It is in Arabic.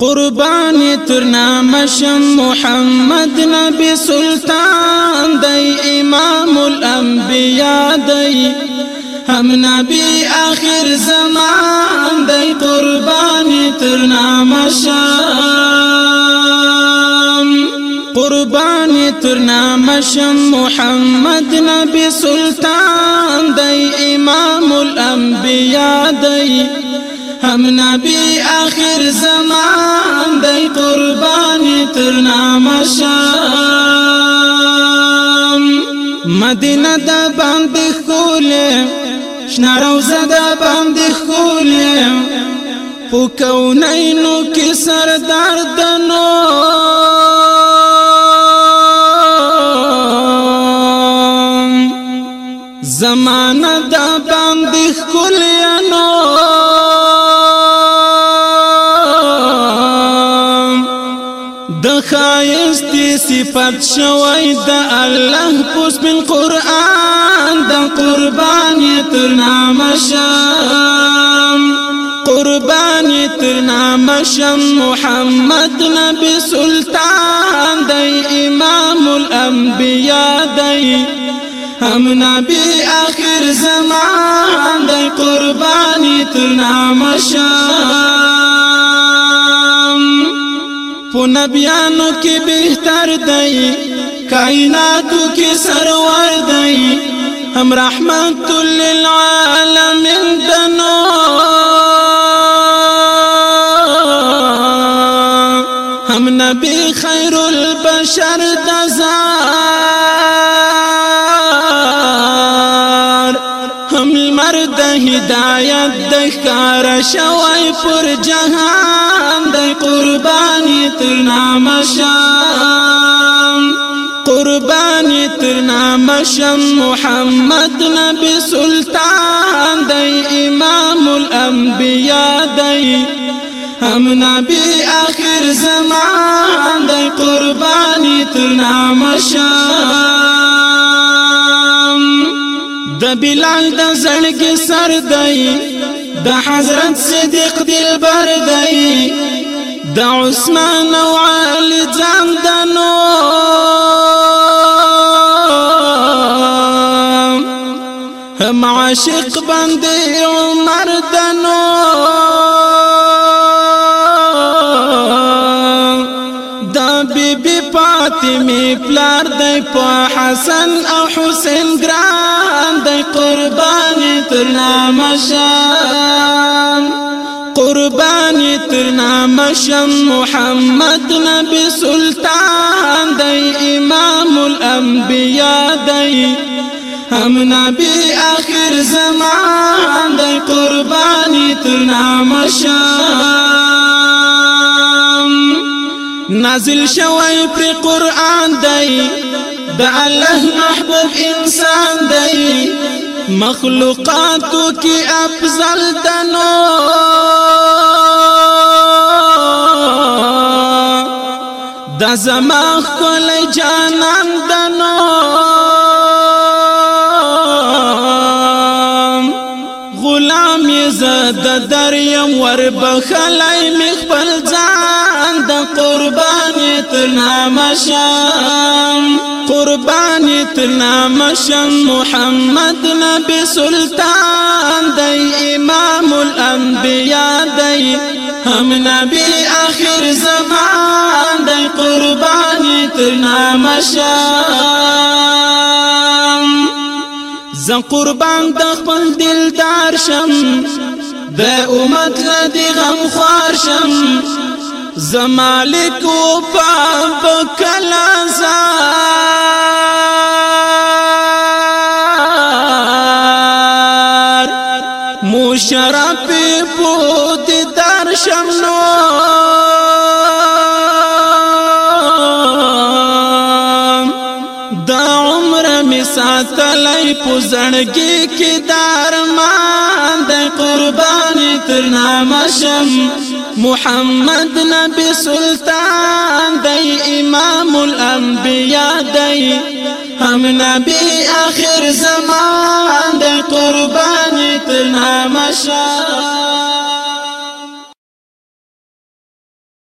قربانی تر نامشم محمد نبی سلطان دی إمام الانبیاء دی هم نبی آخر زمان دی قربانی تر نامشم قربانی تر نامشم محمد نبی سلطان دی إمام الانبیاء دی هم نبی آخر زمان دی قربانی تر نامشام مدینه دا باندې خوله شنا روزه دا باندې خوله په کونینو کې سردار دنو صفات شوی د الله پوس من قران تر نامشم قربان تر نامشم محمد نبی سلطان دی امام الانبیاء دی هم نبی آخر زمان دی قربان تر نامشم نبیانو کې بهتر دی کائناتو کې سرور دی هم رحمت للعالمین دنو هدایت د کار شوی پر جهان د قربانی تر نامشام قربانی تر نامشم محمد نبی سلطان د امام الانبیاء دی هم نبی آخر زمان د قربانی تر نامشام بلال د زړګي سر دی د حضرت صدیق دلبر دی د عثمان أو علي ځان دنو هم عاشق باندې عمر دنو فاطمه پلار دی په حسن أو حسین ګران دی قربانی تر نامشم قربانی تر نامشم محمد نبی سلطان دی امام الانبیاء دی. هم نبی آخر زمان دی قربانی تر نامشم نازل شوی پر قرآن دی د الله محبوب انسان دی. مخلوقاتو کی افضل دنو د زما خپل جانان دنو غلام زد دریم ور بخلای قربانی تر نامشم قربانی تر نامشم محمد نبی سلطان دی امام الانبیاء دی هم نبی آخر زمان دی قربانی تر نامشم ز قربان د خپل دلدار شم امت لدی غم خوار شم. زمالک و پاپ کلا زار؟ مشرف پوت در شمنو دا عمر می ساتلای پزړګي کې دارمان د قرباني تر نامشم محمد نبی سلطان دی إمام الانبیاء دی هم نبی آخر زمان دی قربانی تر نامشان